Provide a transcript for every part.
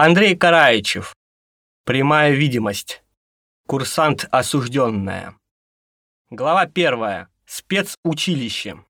Андрей Караичев. Прямая видимость. Курсант осужденная. Глава первая. Спецучилище.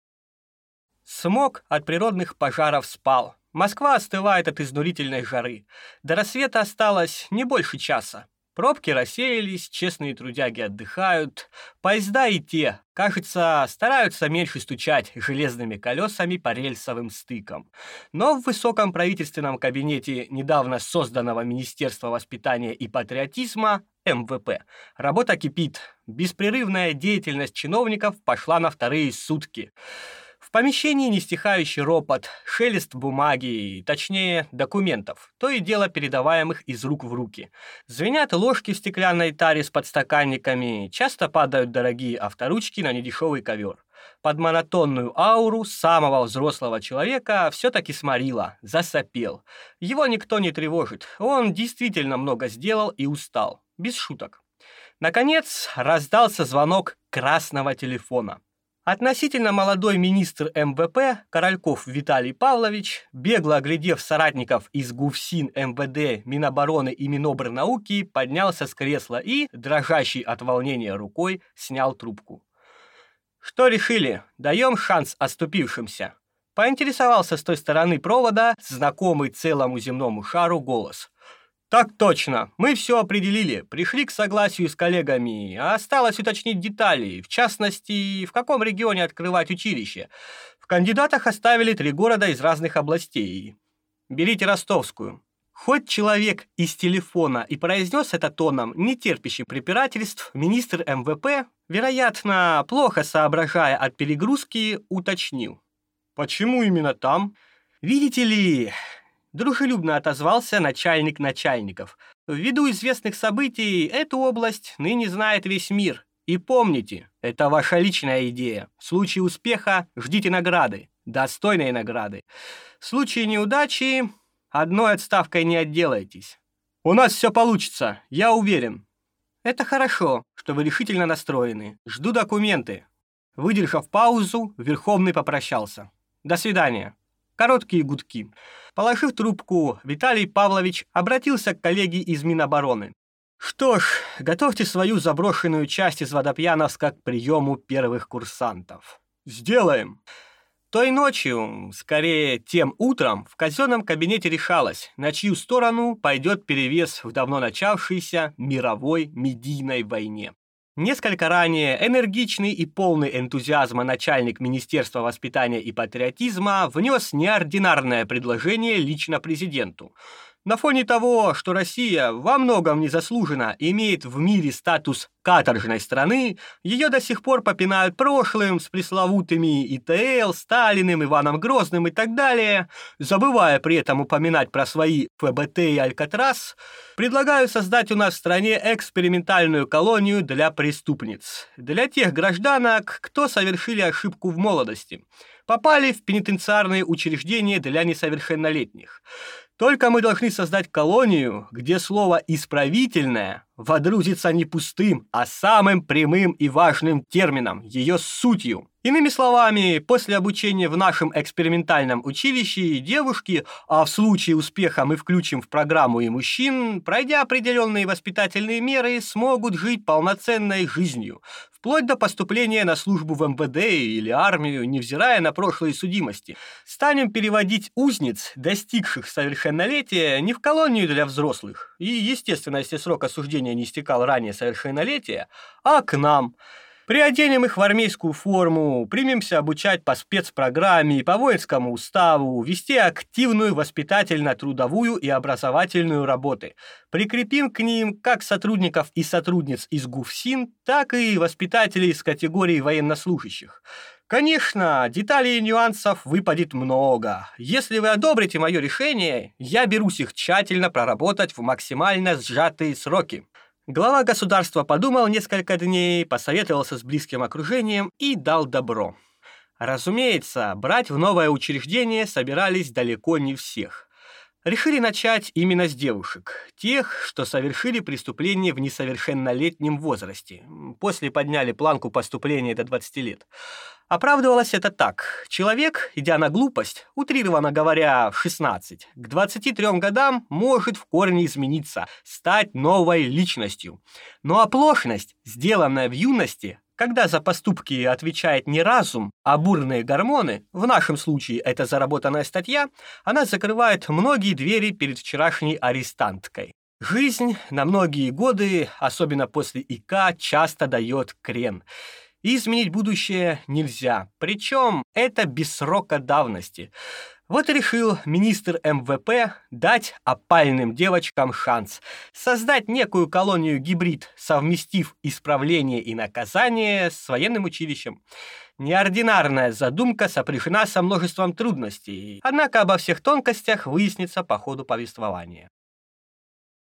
Смог от природных пожаров спал. Москва остывает от изнурительной жары. До рассвета осталось не больше часа. Пробки рассеялись, честные трудяги отдыхают. Поезда и те, кажется, стараются меньше стучать железными колесами по рельсовым стыкам. Но в высоком правительственном кабинете недавно созданного Министерства воспитания и патриотизма МВП работа кипит. Беспрерывная деятельность чиновников пошла на вторые сутки. В помещении нестихающий ропот, шелест бумаги, точнее, документов, то и дело передаваемых из рук в руки. Звенят ложки в стеклянной таре с подстаканниками, часто падают дорогие авторучки на недешевый ковер. Под монотонную ауру самого взрослого человека все-таки сморило, засопел. Его никто не тревожит, он действительно много сделал и устал, без шуток. Наконец раздался звонок красного телефона. Относительно молодой министр МВП Корольков Виталий Павлович, бегло оглядев соратников из ГУФСИН, МВД, Минобороны и Минобрнауки, поднялся с кресла и, дрожащий от волнения рукой, снял трубку. «Что решили? Даем шанс оступившимся?» Поинтересовался с той стороны провода знакомый целому земному шару голос – так точно. Мы все определили, пришли к согласию с коллегами, а осталось уточнить детали, в частности, в каком регионе открывать училище. В кандидатах оставили три города из разных областей. Берите Ростовскую. Хоть человек из телефона и произнес это тоном, не терпящим препирательств, министр МВП, вероятно, плохо соображая от перегрузки, уточнил. Почему именно там? Видите ли, Дружелюбно отозвался начальник начальников. Ввиду известных событий эту область ныне знает весь мир. И помните, это ваша личная идея. В случае успеха ждите награды, достойной награды. В случае неудачи одной отставкой не отделаетесь. У нас все получится, я уверен. Это хорошо, что вы решительно настроены. Жду документы. Выдержав паузу, Верховный попрощался. До свидания. Короткие гудки. Положив трубку, Виталий Павлович обратился к коллеге из Минобороны. «Что ж, готовьте свою заброшенную часть из Водопьяновска к приему первых курсантов. Сделаем!» Той ночью, скорее тем утром, в казенном кабинете решалось, на чью сторону пойдет перевес в давно начавшейся мировой медийной войне. Несколько ранее энергичный и полный энтузиазма начальник Министерства воспитания и патриотизма внес неординарное предложение лично президенту – на фоне того, что Россия во многом незаслуженно имеет в мире статус каторжной страны, ее до сих пор попинают прошлым с пресловутыми ИТЛ, Сталиным, Иваном Грозным и так далее, забывая при этом упоминать про свои ФБТ и Алькатрас, предлагаю создать у нас в стране экспериментальную колонию для преступниц, для тех гражданок, кто совершили ошибку в молодости, попали в пенитенциарные учреждения для несовершеннолетних. Только мы должны создать колонию, где слово «исправительное» водрузится не пустым, а самым прямым и важным термином, ее сутью. Иными словами, после обучения в нашем экспериментальном училище девушки, а в случае успеха мы включим в программу и мужчин, пройдя определенные воспитательные меры, смогут жить полноценной жизнью, вплоть до поступления на службу в МВД или армию, невзирая на прошлые судимости. Станем переводить узниц, достигших совершеннолетия, не в колонию для взрослых, и, естественно, если срок осуждения не истекал ранее совершеннолетия, а к нам – Приоденем их в армейскую форму, примемся обучать по спецпрограмме и по воинскому уставу, вести активную воспитательно-трудовую и образовательную работы. Прикрепим к ним как сотрудников и сотрудниц из ГУФСИН, так и воспитателей из категории военнослужащих. Конечно, деталей и нюансов выпадет много. Если вы одобрите мое решение, я берусь их тщательно проработать в максимально сжатые сроки. Глава государства подумал несколько дней, посоветовался с близким окружением и дал добро. Разумеется, брать в новое учреждение собирались далеко не всех. Решили начать именно с девушек, тех, что совершили преступление в несовершеннолетнем возрасте. После подняли планку поступления до 20 лет. Оправдывалось это так. Человек, идя на глупость, утрированно говоря, в 16, к 23 годам может в корне измениться, стать новой личностью. Но оплошность, сделанная в юности, когда за поступки отвечает не разум, а бурные гормоны, в нашем случае это заработанная статья, она закрывает многие двери перед вчерашней арестанткой. Жизнь на многие годы, особенно после ИК, часто дает крен – и изменить будущее нельзя. Причем это без срока давности. Вот и решил министр МВП дать опальным девочкам шанс создать некую колонию-гибрид, совместив исправление и наказание с военным училищем. Неординарная задумка сопряжена со множеством трудностей, однако обо всех тонкостях выяснится по ходу повествования.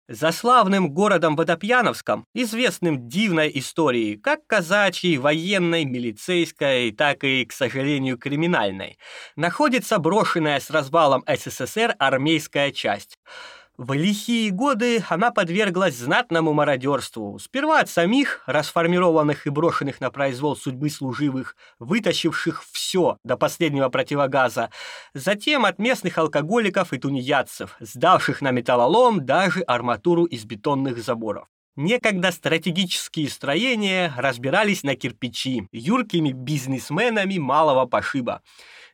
За славным городом Водопьяновском, известным дивной историей, как казачьей, военной, милицейской, так и, к сожалению, криминальной, находится брошенная с развалом СССР армейская часть – в лихие годы она подверглась знатному мародерству. Сперва от самих, расформированных и брошенных на произвол судьбы служивых, вытащивших все до последнего противогаза, затем от местных алкоголиков и тунеядцев, сдавших на металлолом даже арматуру из бетонных заборов. Некогда стратегические строения разбирались на кирпичи юркими бизнесменами малого пошиба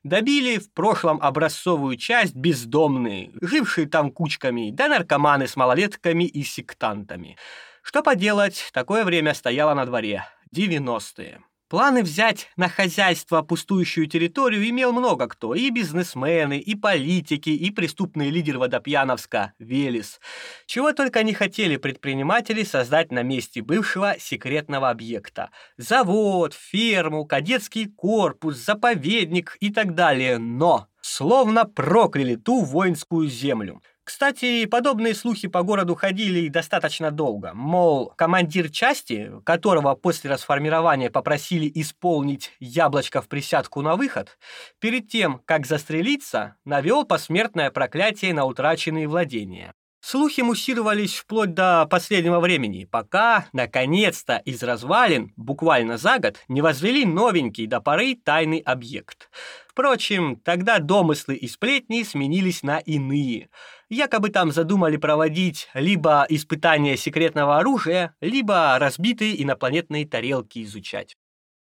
добили в прошлом образцовую часть бездомные, жившие там кучками, да наркоманы с малолетками и сектантами. Что поделать, такое время стояло на дворе. 90-е. Планы взять на хозяйство пустующую территорию имел много кто. И бизнесмены, и политики, и преступный лидер Водопьяновска Велес. Чего только не хотели предприниматели создать на месте бывшего секретного объекта. Завод, ферму, кадетский корпус, заповедник и так далее. Но словно прокляли ту воинскую землю. Кстати, подобные слухи по городу ходили достаточно долго. Мол, командир части, которого после расформирования попросили исполнить яблочко в присядку на выход, перед тем, как застрелиться, навел посмертное проклятие на утраченные владения. Слухи муссировались вплоть до последнего времени, пока, наконец-то, из развалин, буквально за год, не возвели новенький до поры тайный объект. Впрочем, тогда домыслы и сплетни сменились на иные. Якобы там задумали проводить либо испытания секретного оружия, либо разбитые инопланетные тарелки изучать.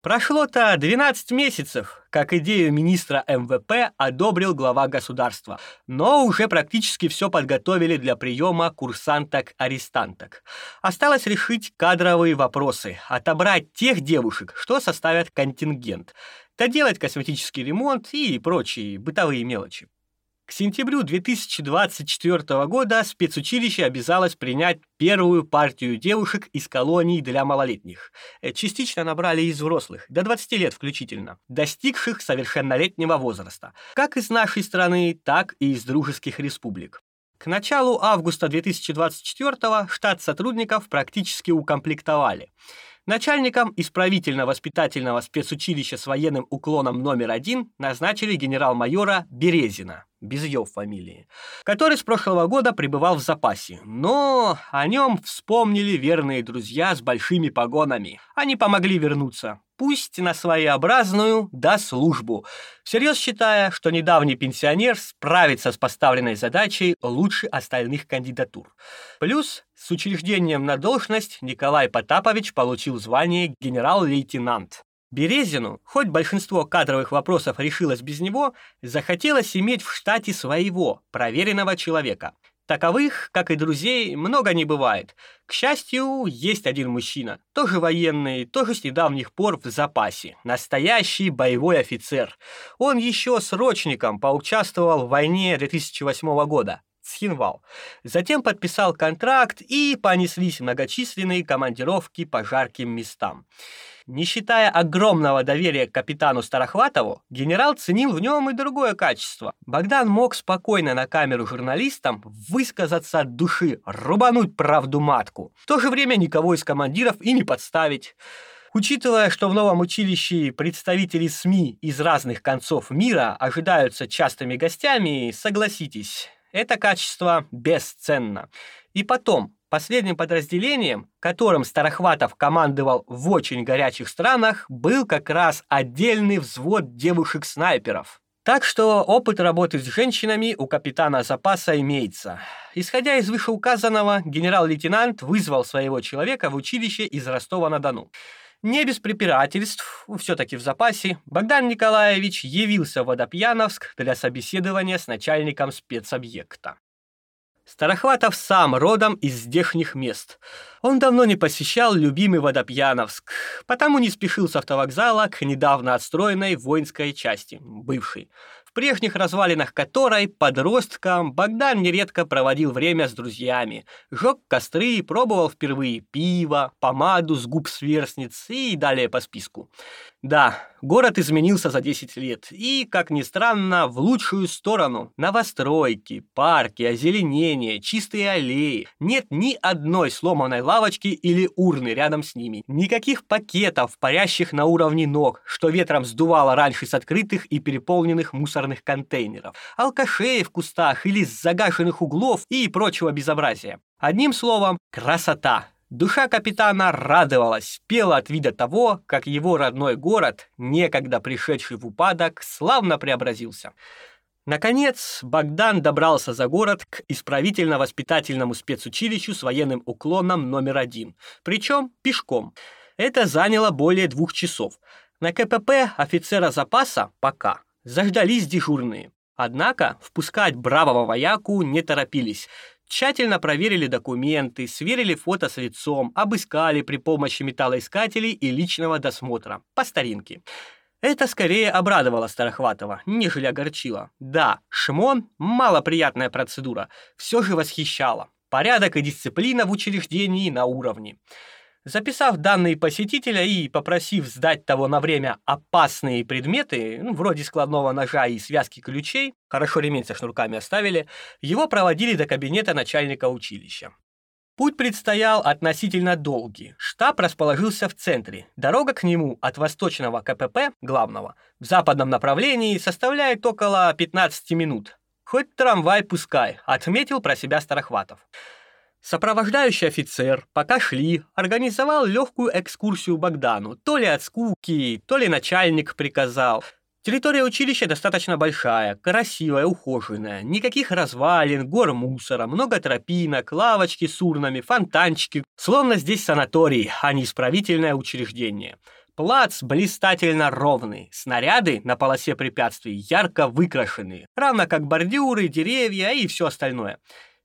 Прошло-то 12 месяцев, как идею министра МВП одобрил глава государства, но уже практически все подготовили для приема курсанток-арестанток. Осталось решить кадровые вопросы, отобрать тех девушек, что составят контингент, доделать косметический ремонт и прочие бытовые мелочи. К сентябрю 2024 года спецучилище обязалось принять первую партию девушек из колоний для малолетних. Э, частично набрали из взрослых, до 20 лет включительно, достигших совершеннолетнего возраста, как из нашей страны, так и из дружеских республик. К началу августа 2024 штат сотрудников практически укомплектовали. Начальником исправительно-воспитательного спецучилища с военным уклоном номер один назначили генерал-майора Березина без ее фамилии, который с прошлого года пребывал в запасе. Но о нем вспомнили верные друзья с большими погонами. Они помогли вернуться, пусть на своеобразную, да службу, всерьез считая, что недавний пенсионер справится с поставленной задачей лучше остальных кандидатур. Плюс с учреждением на должность Николай Потапович получил звание генерал-лейтенант. Березину, хоть большинство кадровых вопросов решилось без него, захотелось иметь в штате своего, проверенного человека. Таковых, как и друзей, много не бывает. К счастью, есть один мужчина, тоже военный, тоже с недавних пор в запасе. Настоящий боевой офицер. Он еще срочником поучаствовал в войне 2008 года. Схинвал. Затем подписал контракт и понеслись многочисленные командировки по жарким местам. Не считая огромного доверия к капитану Старохватову, генерал ценил в нем и другое качество. Богдан мог спокойно на камеру журналистам высказаться от души, рубануть правду матку. В то же время никого из командиров и не подставить. Учитывая, что в новом училище представители СМИ из разных концов мира ожидаются частыми гостями, согласитесь, это качество бесценно. И потом, Последним подразделением, которым Старохватов командовал в очень горячих странах, был как раз отдельный взвод девушек-снайперов. Так что опыт работы с женщинами у капитана запаса имеется. Исходя из вышеуказанного, генерал-лейтенант вызвал своего человека в училище из Ростова-на-Дону. Не без препирательств, все-таки в запасе, Богдан Николаевич явился в Водопьяновск для собеседования с начальником спецобъекта. Старохватов сам родом из здешних мест. Он давно не посещал любимый Водопьяновск, потому не спешил с автовокзала к недавно отстроенной воинской части, бывшей в прежних развалинах которой подростком Богдан нередко проводил время с друзьями, жег костры, пробовал впервые пиво, помаду с губ сверстниц и далее по списку. Да, город изменился за 10 лет, и, как ни странно, в лучшую сторону. Новостройки, парки, озеленение, чистые аллеи. Нет ни одной сломанной лавочки или урны рядом с ними. Никаких пакетов, парящих на уровне ног, что ветром сдувало раньше с открытых и переполненных мусорных контейнеров. Алкашей в кустах или с загашенных углов и прочего безобразия. Одним словом, красота. Душа капитана радовалась, пела от вида того, как его родной город, некогда пришедший в упадок, славно преобразился. Наконец, Богдан добрался за город к исправительно-воспитательному спецучилищу с военным уклоном номер один, причем пешком. Это заняло более двух часов. На КПП офицера запаса пока заждались дежурные. Однако впускать бравого вояку не торопились – Тщательно проверили документы, сверили фото с лицом, обыскали при помощи металлоискателей и личного досмотра. По старинке. Это скорее обрадовало Старохватова, нежели огорчило. Да, шмон – малоприятная процедура, все же восхищало. Порядок и дисциплина в учреждении на уровне. Записав данные посетителя и попросив сдать того на время опасные предметы, ну, вроде складного ножа и связки ключей, хорошо ремень со шнурками оставили, его проводили до кабинета начальника училища. Путь предстоял относительно долгий. Штаб расположился в центре. Дорога к нему от восточного КПП, главного, в западном направлении составляет около 15 минут. Хоть трамвай пускай, отметил про себя Старохватов. Сопровождающий офицер, пока шли, организовал легкую экскурсию Богдану. То ли от скуки, то ли начальник приказал. Территория училища достаточно большая, красивая, ухоженная. Никаких развалин, гор мусора, много тропинок, лавочки с урнами, фонтанчики. Словно здесь санаторий, а не исправительное учреждение. Плац блистательно ровный, снаряды на полосе препятствий ярко выкрашены, равно как бордюры, деревья и все остальное.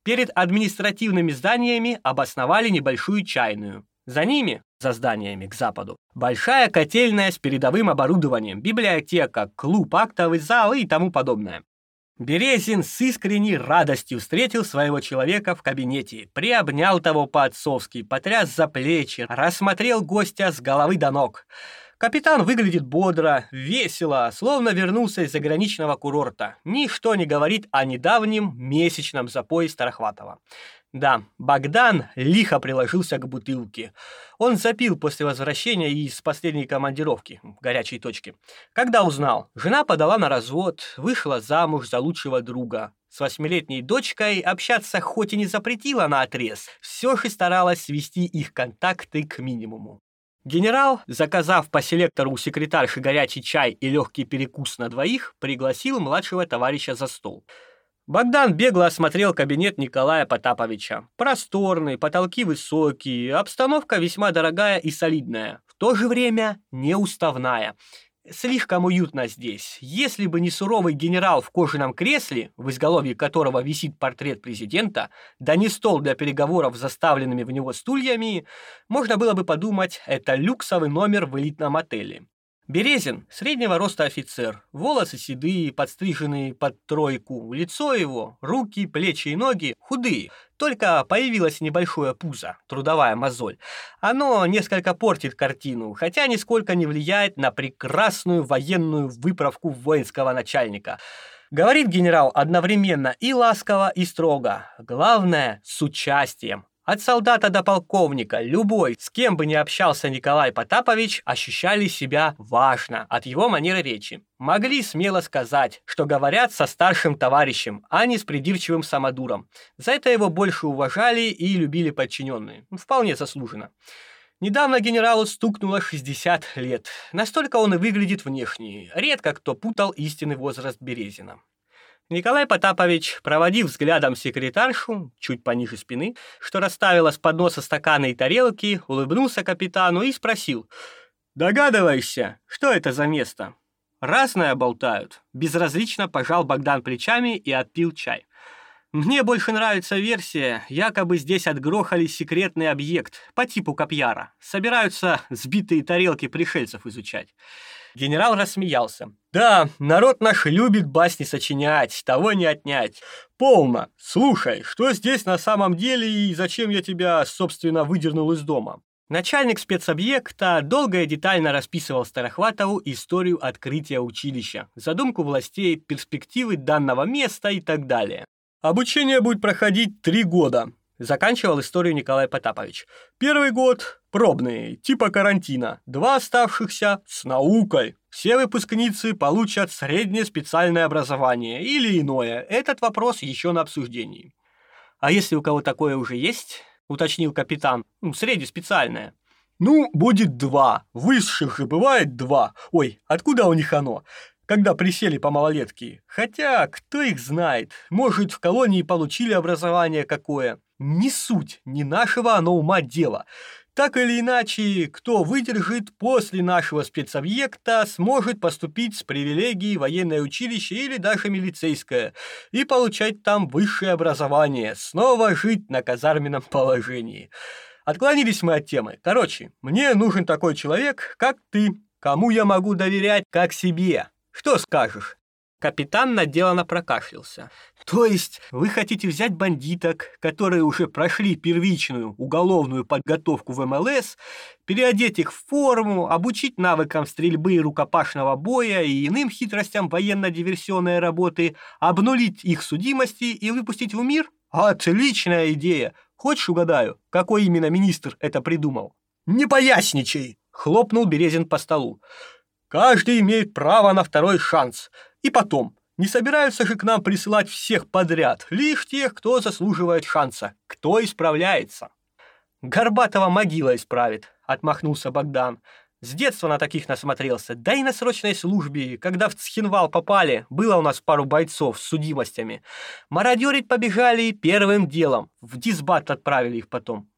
Перед административными зданиями обосновали небольшую чайную. За ними, за зданиями к западу, большая котельная с передовым оборудованием, библиотека, клуб, актовый зал и тому подобное. Березин с искренней радостью встретил своего человека в кабинете, приобнял того по-отцовски, потряс за плечи, рассмотрел гостя с головы до ног. Капитан выглядит бодро, весело, словно вернулся из заграничного курорта. Ничто не говорит о недавнем месячном запое Старохватова. Да, Богдан лихо приложился к бутылке. Он запил после возвращения из последней командировки, горячей точки. Когда узнал, жена подала на развод, вышла замуж за лучшего друга. С восьмилетней дочкой общаться хоть и не запретила на отрез, все же старалась свести их контакты к минимуму. Генерал, заказав по селектору у секретарши горячий чай и легкий перекус на двоих, пригласил младшего товарища за стол. Богдан бегло осмотрел кабинет Николая Потаповича. Просторный, потолки высокие, обстановка весьма дорогая и солидная, в то же время неуставная – Слишком уютно здесь. Если бы не суровый генерал в кожаном кресле, в изголовье которого висит портрет президента, да не стол для переговоров с заставленными в него стульями, можно было бы подумать, это люксовый номер в элитном отеле. Березин – среднего роста офицер, волосы седые, подстриженные под тройку, лицо его, руки, плечи и ноги худые, только появилось небольшое пузо, трудовая мозоль. Оно несколько портит картину, хотя нисколько не влияет на прекрасную военную выправку воинского начальника. Говорит генерал одновременно и ласково, и строго. Главное – с участием. От солдата до полковника, любой, с кем бы ни общался Николай Потапович, ощущали себя важно от его манеры речи. Могли смело сказать, что говорят со старшим товарищем, а не с придирчивым самодуром. За это его больше уважали и любили подчиненные. Вполне заслуженно. Недавно генералу стукнуло 60 лет. Настолько он и выглядит внешне. Редко кто путал истинный возраст Березина. Николай Потапович, проводив взглядом секретаршу, чуть пониже спины, что расставила с подноса стаканы и тарелки, улыбнулся капитану и спросил. «Догадываешься, что это за место?» «Разное болтают». Безразлично пожал Богдан плечами и отпил чай. «Мне больше нравится версия, якобы здесь отгрохали секретный объект по типу Копьяра. Собираются сбитые тарелки пришельцев изучать». Генерал рассмеялся. «Да, народ наш любит басни сочинять, того не отнять. Полно. Слушай, что здесь на самом деле и зачем я тебя, собственно, выдернул из дома?» Начальник спецобъекта долго и детально расписывал Старохватову историю открытия училища, задумку властей, перспективы данного места и так далее. Обучение будет проходить три года. Заканчивал историю Николай Потапович. Первый год – пробный, типа карантина. Два оставшихся – с наукой. Все выпускницы получат среднее специальное образование или иное. Этот вопрос еще на обсуждении. А если у кого такое уже есть, уточнил капитан, ну, среднеспециальное. Ну, будет два. Высших же бывает два. Ой, откуда у них оно? когда присели по малолетке. Хотя, кто их знает, может, в колонии получили образование какое. Не суть, не нашего оно ума дело. Так или иначе, кто выдержит после нашего спецобъекта, сможет поступить с привилегией военное училище или даже милицейское и получать там высшее образование, снова жить на казарменном положении. Отклонились мы от темы. Короче, мне нужен такой человек, как ты, кому я могу доверять как себе. Что скажешь?» Капитан наделанно прокашлялся. «То есть вы хотите взять бандиток, которые уже прошли первичную уголовную подготовку в МЛС, переодеть их в форму, обучить навыкам стрельбы и рукопашного боя и иным хитростям военно-диверсионной работы, обнулить их судимости и выпустить в мир? Отличная идея! Хочешь угадаю, какой именно министр это придумал?» «Не поясничай!» — хлопнул Березин по столу. Каждый имеет право на второй шанс. И потом, не собираются же к нам присылать всех подряд, лишь тех, кто заслуживает шанса, кто исправляется. Горбатова могила исправит, отмахнулся Богдан. С детства на таких насмотрелся, да и на срочной службе, когда в Цхинвал попали, было у нас пару бойцов с судимостями. Мародерить побежали первым делом, в дисбат отправили их потом.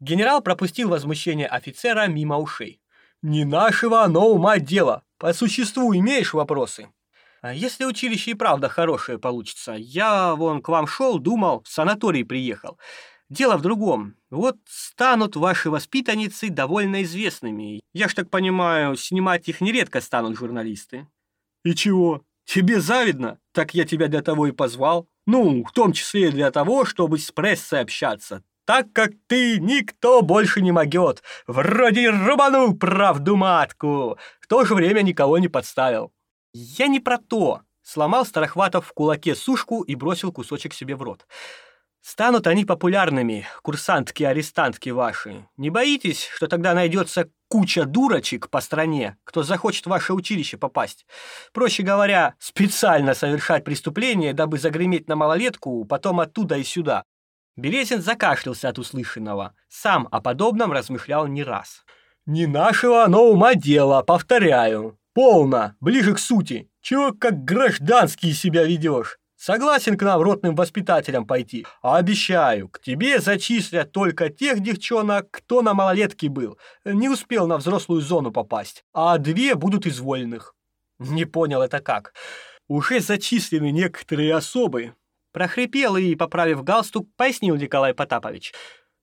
Генерал пропустил возмущение офицера мимо ушей. Не нашего оно ума дело. По существу имеешь вопросы? А если училище и правда хорошее получится? Я вон к вам шел, думал, в санаторий приехал. Дело в другом. Вот станут ваши воспитанницы довольно известными. Я ж так понимаю, снимать их нередко станут журналисты. И чего? Тебе завидно? Так я тебя для того и позвал. Ну, в том числе и для того, чтобы с прессой общаться так как ты никто больше не могет. Вроде рубанул правду матку, в то же время никого не подставил. Я не про то. Сломал Старохватов в кулаке сушку и бросил кусочек себе в рот. Станут они популярными, курсантки-арестантки ваши. Не боитесь, что тогда найдется куча дурочек по стране, кто захочет в ваше училище попасть? Проще говоря, специально совершать преступление, дабы загреметь на малолетку, потом оттуда и сюда. Березин закашлялся от услышанного. Сам о подобном размышлял не раз. «Не нашего оно ума дело, повторяю. Полно, ближе к сути. Чего как гражданский себя ведешь? Согласен к нам ротным воспитателям пойти. А обещаю, к тебе зачислят только тех девчонок, кто на малолетке был, не успел на взрослую зону попасть, а две будут из вольных». Не понял это как. Уже зачислены некоторые особы, Прохрипел и, поправив галстук, пояснил Николай Потапович.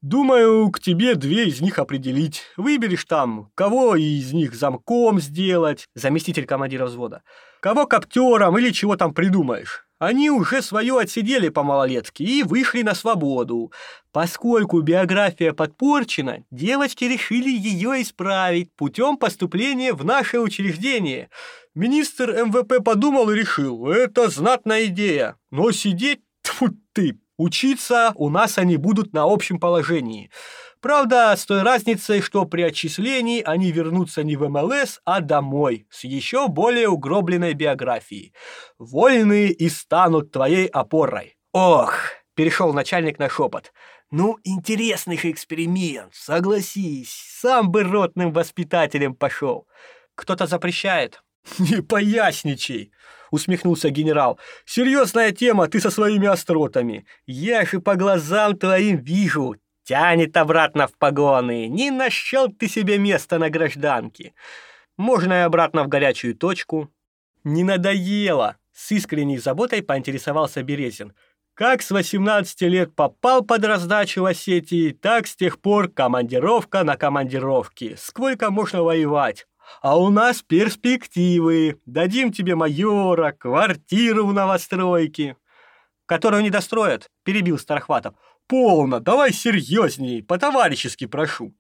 «Думаю, к тебе две из них определить. Выберешь там, кого из них замком сделать, заместитель командира взвода, кого коптером или чего там придумаешь. Они уже свое отсидели по малолетке и вышли на свободу. Поскольку биография подпорчена, девочки решили ее исправить путем поступления в наше учреждение. Министр МВП подумал и решил, это знатная идея, но сидеть, тьфу ты, Учиться у нас они будут на общем положении. Правда, с той разницей, что при отчислении они вернутся не в МЛС, а домой, с еще более угробленной биографией. Вольные и станут твоей опорой. Ох, перешел начальник на шепот. Ну, интересных эксперимент, согласись, сам бы ротным воспитателем пошел. Кто-то запрещает? Не поясничай, усмехнулся генерал. Серьезная тема, ты со своими остротами. Я же по глазам твоим вижу, Тянет обратно в погоны. Не нашел ты себе места на гражданке. Можно и обратно в горячую точку. Не надоело. С искренней заботой поинтересовался Березин. Как с 18 лет попал под раздачу в Осетии, так с тех пор командировка на командировке. Сколько можно воевать? А у нас перспективы. Дадим тебе майора, квартиру в новостройке. Которую не достроят, перебил Старохватов. Полно, давай серьезней, по-товарищески прошу.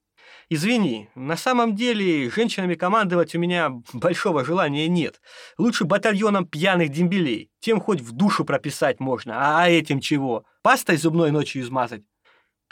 Извини, на самом деле женщинами командовать у меня большого желания нет. Лучше батальоном пьяных дембелей. Тем хоть в душу прописать можно. А этим чего? Пастой зубной ночью измазать?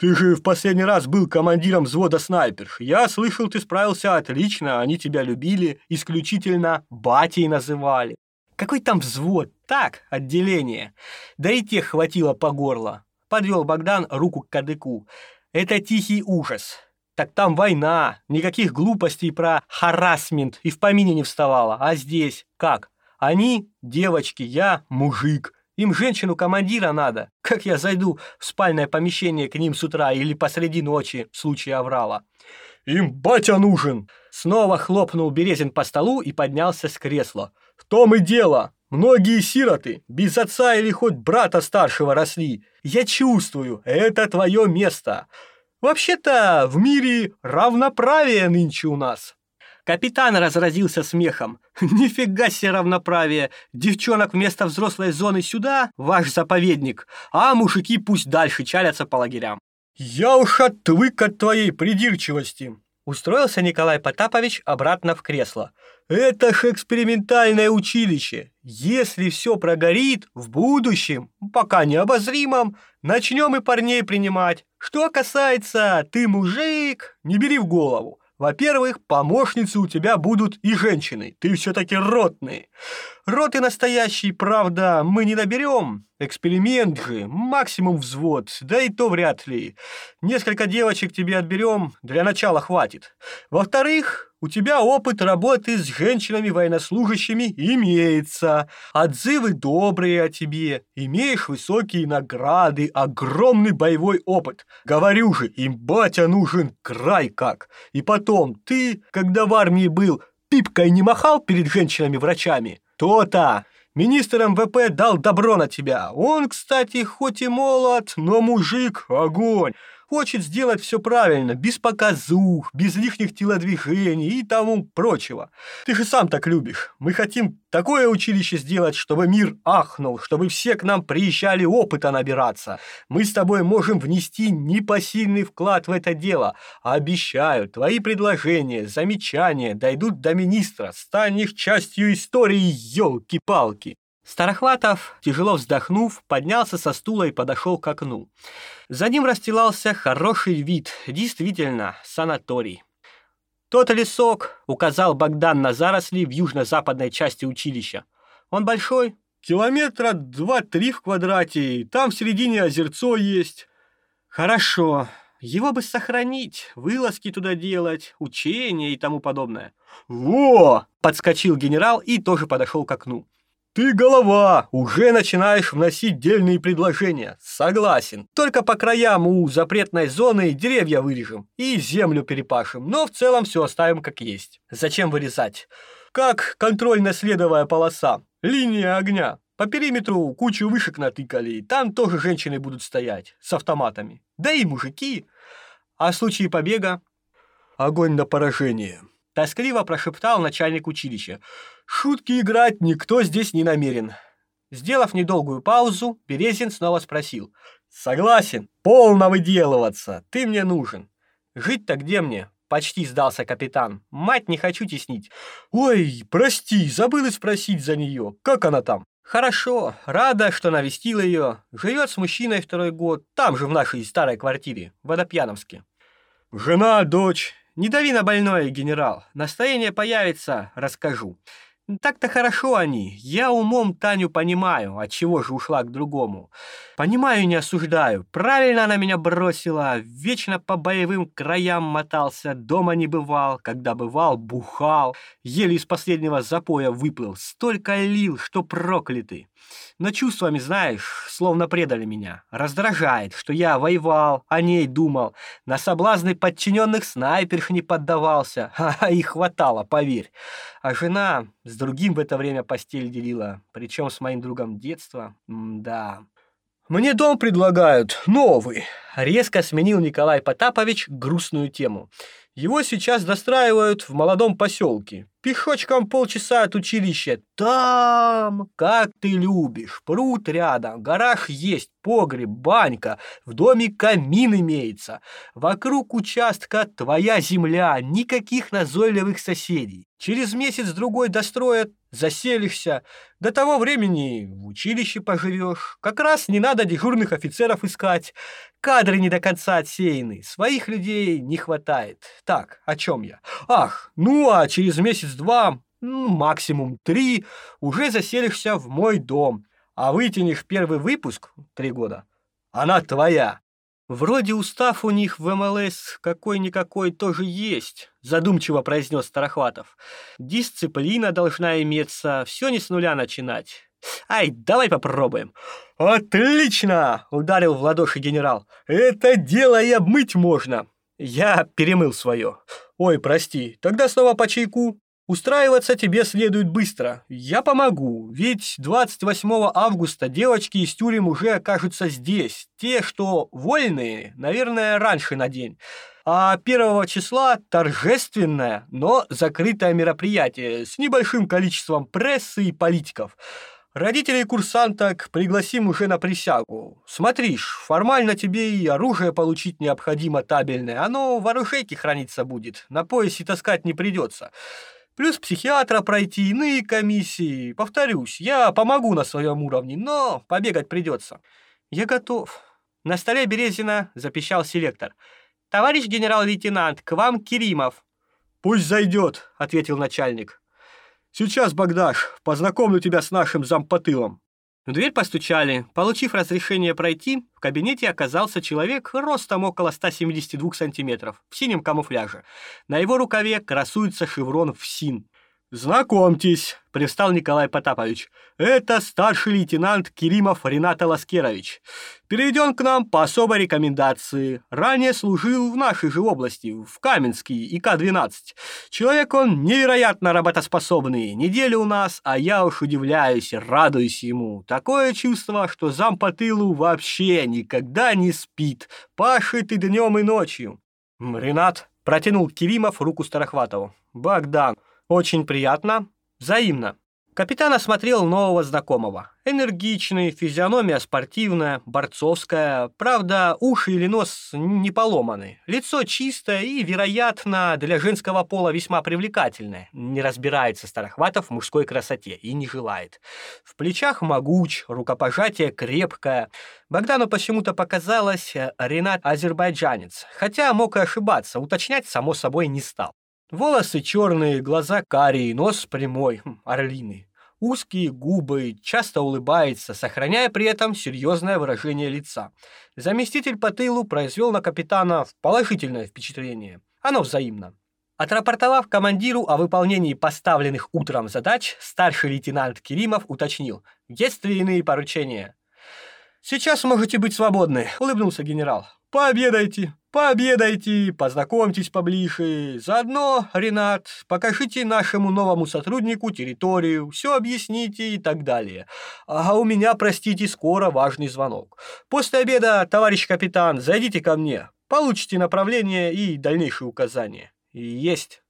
Ты же в последний раз был командиром взвода снайперш. Я слышал, ты справился отлично, они тебя любили, исключительно батей называли. Какой там взвод? Так, отделение. Да и тех хватило по горло. Подвел Богдан руку к кадыку. Это тихий ужас. Так там война, никаких глупостей про харасмент и в помине не вставала. А здесь как? Они девочки, я мужик. Им женщину-командира надо. Как я зайду в спальное помещение к ним с утра или посреди ночи в случае аврала? Им батя нужен!» Снова хлопнул Березин по столу и поднялся с кресла. «В том и дело. Многие сироты без отца или хоть брата старшего росли. Я чувствую, это твое место. Вообще-то в мире равноправие нынче у нас». Капитан разразился смехом. «Нифига себе равноправие! Девчонок вместо взрослой зоны сюда, ваш заповедник, а мужики пусть дальше чалятся по лагерям». «Я уж отвык от твоей придирчивости!» Устроился Николай Потапович обратно в кресло. Это ж экспериментальное училище. Если все прогорит, в будущем, пока необозримом, начнем и парней принимать. Что касается «ты мужик», не бери в голову. Во-первых, помощницы у тебя будут и женщины. Ты все-таки ротный. Роты настоящий, правда, мы не наберем. Эксперимент же, максимум взвод, да и то вряд ли. Несколько девочек тебе отберем, для начала хватит. Во-вторых, у тебя опыт работы с женщинами-военнослужащими имеется. Отзывы добрые о тебе. Имеешь высокие награды, огромный боевой опыт. Говорю же, им батя нужен край как. И потом, ты, когда в армии был, пипкой не махал перед женщинами-врачами? То-то. Министр МВП дал добро на тебя. Он, кстати, хоть и молод, но мужик — огонь хочет сделать все правильно, без показух, без лишних телодвижений и тому прочего. Ты же сам так любишь. Мы хотим такое училище сделать, чтобы мир ахнул, чтобы все к нам приезжали опыта набираться. Мы с тобой можем внести непосильный вклад в это дело. Обещаю, твои предложения, замечания дойдут до министра, станешь частью истории, елки-палки. Старохватов, тяжело вздохнув, поднялся со стула и подошел к окну. За ним расстилался хороший вид, действительно, санаторий. «Тот лесок», — указал Богдан на заросли в южно-западной части училища. «Он большой?» «Километра два-три в квадрате, там в середине озерцо есть». «Хорошо. Его бы сохранить, вылазки туда делать, учения и тому подобное». «Во!» — подскочил генерал и тоже подошел к окну. «Ты голова! Уже начинаешь вносить дельные предложения. Согласен. Только по краям у запретной зоны деревья вырежем и землю перепашем, но в целом все оставим как есть. Зачем вырезать? Как контрольно-следовая полоса. Линия огня. По периметру кучу вышек натыкали, там тоже женщины будут стоять с автоматами. Да и мужики. А в случае побега? Огонь на поражение. Тоскливо прошептал начальник училища. «Шутки играть никто здесь не намерен». Сделав недолгую паузу, Березин снова спросил. «Согласен, полно выделываться, ты мне нужен. Жить-то где мне?» Почти сдался капитан. «Мать не хочу теснить». «Ой, прости, забыл спросить за нее. Как она там?» Хорошо, рада, что навестила ее. Живет с мужчиной второй год, там же в нашей старой квартире, в Водопьяновске. Жена, дочь. Не дави на больное, генерал. Настроение появится, расскажу. Так-то хорошо они. Я умом Таню понимаю, от чего же ушла к другому. Понимаю и не осуждаю. Правильно она меня бросила. Вечно по боевым краям мотался, дома не бывал. Когда бывал, бухал. Еле из последнего запоя выплыл. Столько лил, что проклятый. Но чувствами, знаешь, словно предали меня. Раздражает, что я воевал, о ней думал. На соблазны подчиненных снайперш не поддавался. А их хватало, поверь. А жена с другим в это время постель делила. Причем с моим другом детства. Да. «Мне дом предлагают, новый», — резко сменил Николай Потапович грустную тему. «Его сейчас достраивают в молодом поселке. Пешочком полчаса от училища. Там, как ты любишь, пруд рядом, гараж есть, погреб, банька, в доме камин имеется. Вокруг участка твоя земля, никаких назойливых соседей. Через месяц-другой достроят, заселишься. До того времени в училище поживешь. Как раз не надо дежурных офицеров искать. Кадры не до конца отсеяны, своих людей не хватает. Так, о чем я? Ах, ну а через месяц-два, максимум три, уже заселишься в мой дом. А вытянешь первый выпуск, три года, она твоя. Вроде устав у них в МЛС какой-никакой тоже есть, задумчиво произнес Старохватов. Дисциплина должна иметься, все не с нуля начинать. Ай, давай попробуем. Отлично! Ударил в ладоши генерал. Это дело и обмыть можно. Я перемыл свое. Ой, прости, тогда снова по чайку. Устраиваться тебе следует быстро. Я помогу, ведь 28 августа девочки из тюрем уже окажутся здесь. Те, что вольные, наверное, раньше на день. А 1 числа торжественное, но закрытое мероприятие с небольшим количеством прессы и политиков. Родителей курсанток пригласим уже на присягу. Смотришь, формально тебе и оружие получить необходимо табельное. Оно в оружейке храниться будет, на поясе таскать не придется. Плюс психиатра пройти, иные комиссии. Повторюсь, я помогу на своем уровне, но побегать придется. Я готов. На столе Березина запищал селектор. «Товарищ генерал-лейтенант, к вам Керимов». «Пусть зайдет», — ответил начальник. «Сейчас, Богдаш, познакомлю тебя с нашим зампотылом». В дверь постучали. Получив разрешение пройти, в кабинете оказался человек ростом около 172 сантиметров, в синем камуфляже. На его рукаве красуется шеврон ФСИН. «Знакомьтесь», — привстал Николай Потапович. «Это старший лейтенант Керимов Ренат Ласкерович. Переведен к нам по особой рекомендации. Ранее служил в нашей же области, в Каменске, ИК-12. Человек он невероятно работоспособный. Неделю у нас, а я уж удивляюсь, радуюсь ему. Такое чувство, что зам по тылу вообще никогда не спит. Пашет и днем, и ночью». «Ренат», — протянул Керимов руку Старохватову. «Богдан». «Очень приятно. Взаимно». Капитан осмотрел нового знакомого. Энергичный, физиономия спортивная, борцовская. Правда, уши или нос не поломаны. Лицо чистое и, вероятно, для женского пола весьма привлекательное. Не разбирается Старохватов в мужской красоте и не желает. В плечах могуч, рукопожатие крепкое. Богдану почему-то показалось, э, Ренат азербайджанец. Хотя мог и ошибаться, уточнять само собой не стал. Волосы черные, глаза карие, нос прямой, хм, орлиный. Узкие губы, часто улыбается, сохраняя при этом серьезное выражение лица. Заместитель по тылу произвел на капитана положительное впечатление. Оно взаимно. Отрапортовав командиру о выполнении поставленных утром задач, старший лейтенант Керимов уточнил, есть ли иные поручения. «Сейчас можете быть свободны», — улыбнулся генерал. «Пообедайте, пообедайте, познакомьтесь поближе. Заодно, Ренат, покажите нашему новому сотруднику территорию, все объясните и так далее. А у меня, простите, скоро важный звонок. После обеда, товарищ капитан, зайдите ко мне, получите направление и дальнейшие указания». «Есть».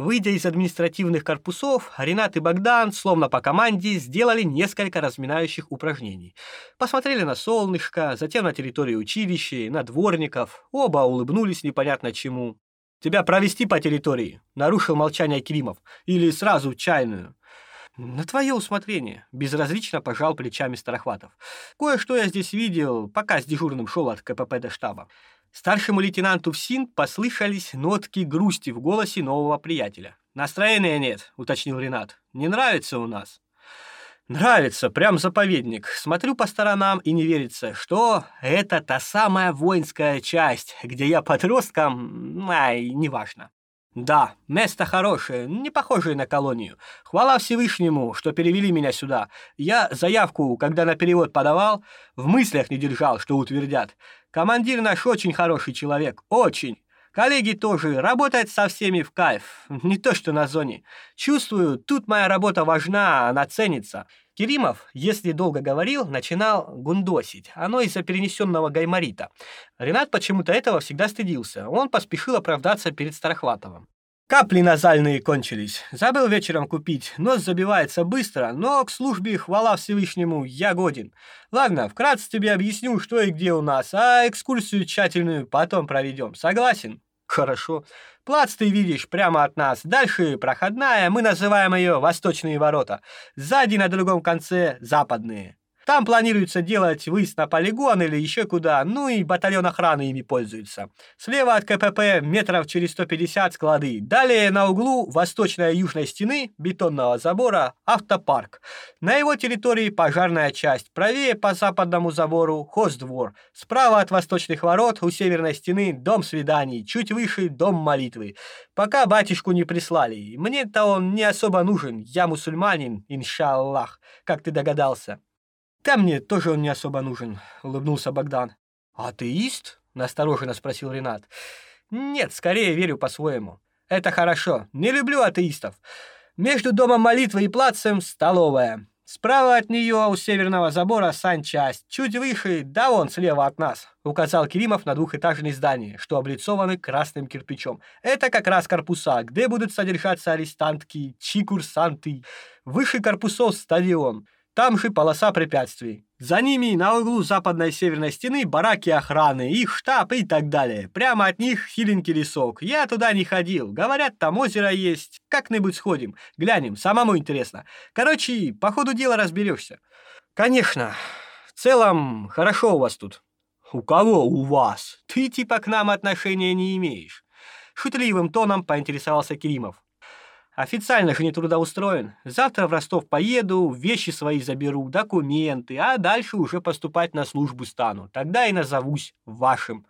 Выйдя из административных корпусов, Ренат и Богдан, словно по команде, сделали несколько разминающих упражнений. Посмотрели на солнышко, затем на территорию училища, на дворников. Оба улыбнулись непонятно чему. «Тебя провести по территории?» — нарушил молчание Киримов. «Или сразу чайную?» На твое усмотрение, безразлично пожал плечами Старохватов. Кое-что я здесь видел, пока с дежурным шел от КПП до штаба. Старшему лейтенанту ФСИН послышались нотки грусти в голосе нового приятеля. «Настроения нет», — уточнил Ренат. «Не нравится у нас». Нравится, прям заповедник. Смотрю по сторонам и не верится, что это та самая воинская часть, где я подростком, ай, неважно. Да, место хорошее, не похожее на колонию. Хвала Всевышнему, что перевели меня сюда. Я заявку, когда на перевод подавал, в мыслях не держал, что утвердят. Командир наш очень хороший человек, очень. Коллеги тоже, работают со всеми в кайф, не то что на зоне. Чувствую, тут моя работа важна, она ценится. Керимов, если долго говорил, начинал гундосить. Оно из-за перенесенного гайморита. Ренат почему-то этого всегда стыдился. Он поспешил оправдаться перед Старохватовым. Капли назальные кончились. Забыл вечером купить. Нос забивается быстро, но к службе, хвала Всевышнему, я годен. Ладно, вкратце тебе объясню, что и где у нас, а экскурсию тщательную потом проведем. Согласен? Хорошо. Плац ты видишь прямо от нас. Дальше проходная, мы называем ее Восточные ворота. Сзади на другом конце Западные. Там планируется делать выезд на полигон или еще куда, ну и батальон охраны ими пользуется. Слева от КПП метров через 150 склады. Далее на углу восточной и южной стены бетонного забора автопарк. На его территории пожарная часть. Правее по западному забору хоздвор. Справа от восточных ворот у северной стены дом свиданий. Чуть выше дом молитвы. Пока батюшку не прислали. Мне-то он не особо нужен. Я мусульманин, иншаллах, как ты догадался. «Да мне тоже он не особо нужен», — улыбнулся Богдан. «Атеист?» — настороженно спросил Ренат. «Нет, скорее верю по-своему. Это хорошо. Не люблю атеистов. Между домом молитвы и плацем столовая. Справа от нее у северного забора санчасть. Чуть выше, да вон слева от нас», — указал Керимов на двухэтажные здания, что облицованы красным кирпичом. «Это как раз корпуса, где будут содержаться арестантки, чи-курсанты. Выше корпусов стадион». Там же полоса препятствий. За ними на углу западной и северной стены бараки охраны, их штаб и так далее. Прямо от них хиленький лесок. Я туда не ходил. Говорят, там озеро есть. Как-нибудь сходим. Глянем, самому интересно. Короче, по ходу дела разберешься. Конечно. В целом, хорошо у вас тут. У кого у вас? Ты типа к нам отношения не имеешь. Шутливым тоном поинтересовался Керимов. Официально же не трудоустроен. Завтра в Ростов поеду, вещи свои заберу, документы, а дальше уже поступать на службу стану. Тогда и назовусь вашим.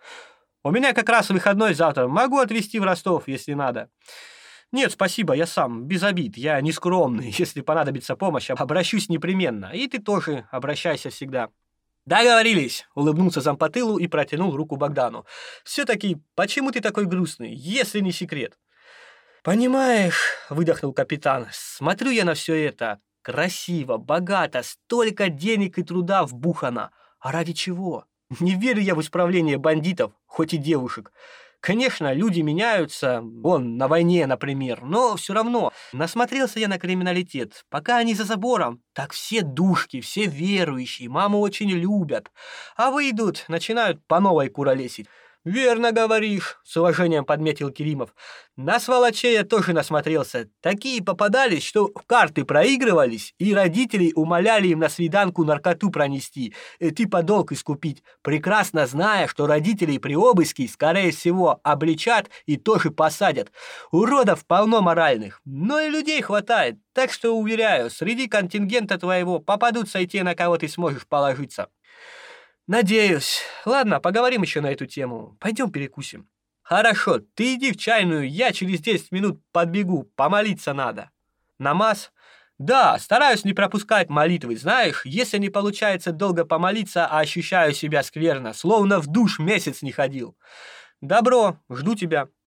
У меня как раз выходной завтра. Могу отвезти в Ростов, если надо. Нет, спасибо, я сам, без обид. Я не скромный. Если понадобится помощь, обращусь непременно. И ты тоже обращайся всегда. «Договорились!» — улыбнулся зампотылу и протянул руку Богдану. «Все-таки, почему ты такой грустный, если не секрет?» «Понимаешь», — выдохнул капитан, — «смотрю я на все это. Красиво, богато, столько денег и труда вбухано. А ради чего? Не верю я в исправление бандитов, хоть и девушек. Конечно, люди меняются, вон, на войне, например, но все равно насмотрелся я на криминалитет. Пока они за забором, так все душки, все верующие, маму очень любят. А выйдут, начинают по новой куролесить. «Верно говоришь», — с уважением подметил Керимов. «На сволочей я тоже насмотрелся. Такие попадались, что в карты проигрывались, и родителей умоляли им на свиданку наркоту пронести, и типа долг искупить, прекрасно зная, что родителей при обыске, скорее всего, обличат и тоже посадят. Уродов полно моральных, но и людей хватает, так что, уверяю, среди контингента твоего попадутся и те, на кого ты сможешь положиться». «Надеюсь. Ладно, поговорим еще на эту тему. Пойдем перекусим». «Хорошо, ты иди в чайную, я через 10 минут подбегу, помолиться надо». «Намаз?» «Да, стараюсь не пропускать молитвы, знаешь, если не получается долго помолиться, а ощущаю себя скверно, словно в душ месяц не ходил». «Добро, жду тебя».